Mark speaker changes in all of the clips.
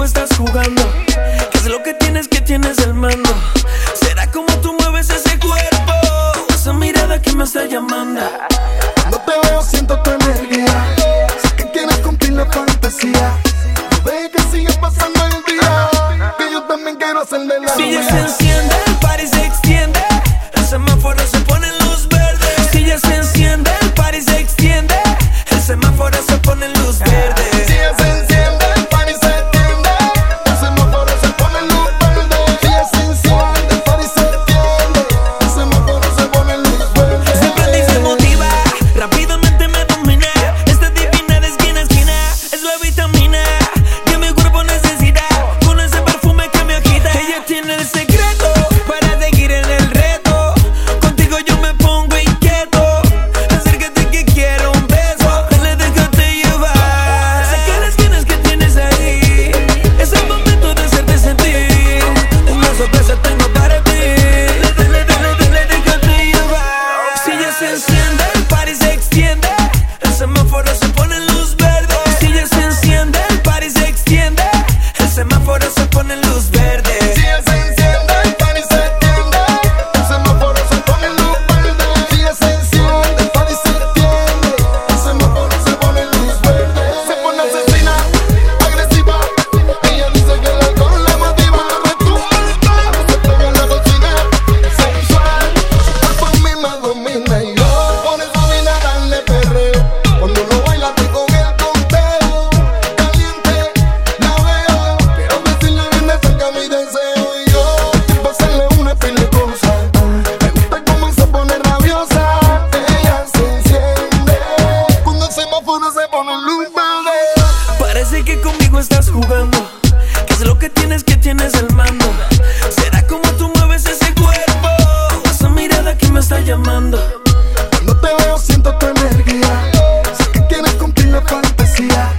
Speaker 1: conmigo estás jugando. ¿Qué es lo que tienes que tienes el mando? ¿Será como tú mueves ese cuerpo? Esa mirada que me está llamando.
Speaker 2: Cuando te veo siento tu energía. Sé que quieres cumplir la fantasía. No dejes que sigue pasando el día. Que yo también quiero hacerle la Si se
Speaker 1: enciende. Parece que conmigo estás jugando. Que es lo que tienes que tienes el mando. Será como tú mueves ese cuerpo. Esa mirada que me está llamando.
Speaker 2: Cuando te veo siento tu energía. Sé que tienes contigo fantasía.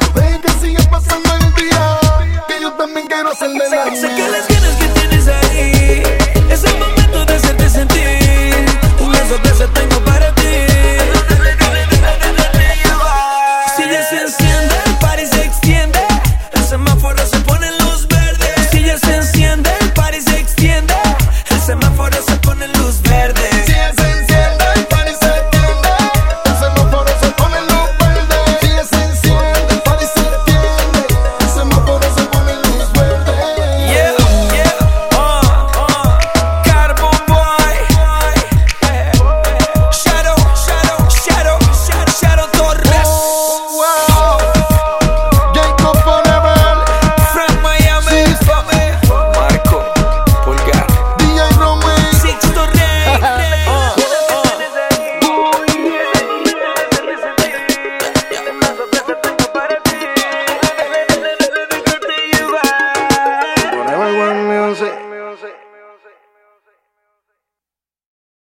Speaker 2: No dejes que siga pasando el día. Que yo también quiero ser de la Sé que las
Speaker 1: ganas que tienes ahí. Esa